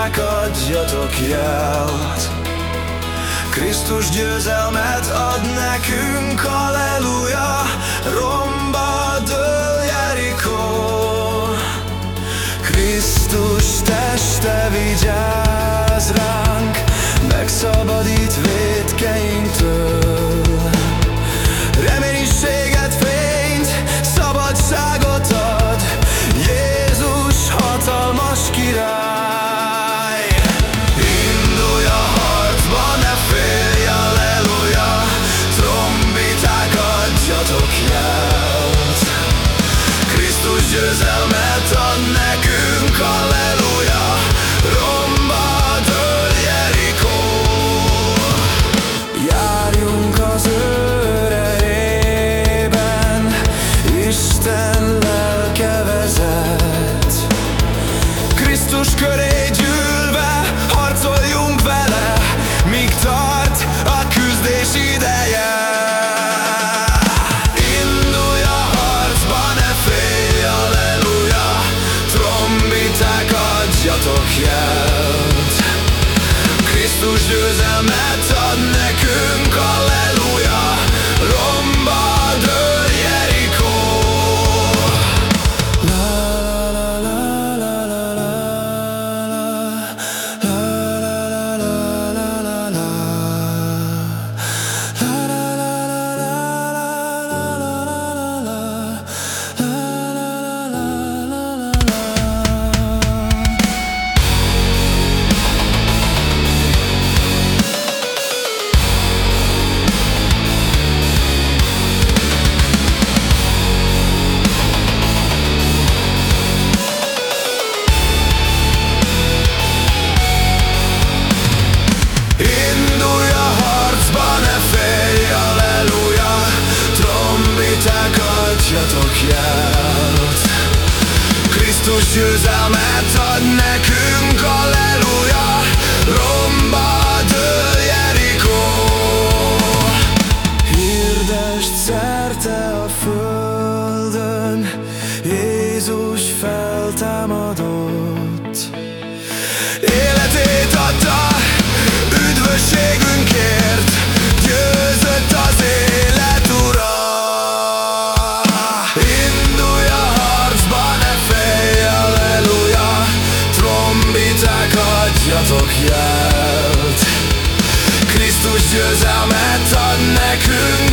Mindennek adjatok jelt. Krisztus győzelmet ad nekünk, Alleluja, romba dől Krisztus győzelmet ad nekünk a le- Jézus győzelmet ad nekünk. általatok járt Krisztus győzelmet ad nekünk.